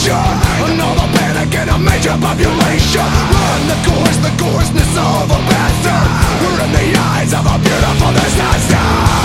nation Another panic in a major population. Run the course, the coarseness of a bastard We're in the eyes of a beautiful disaster.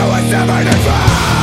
To a 75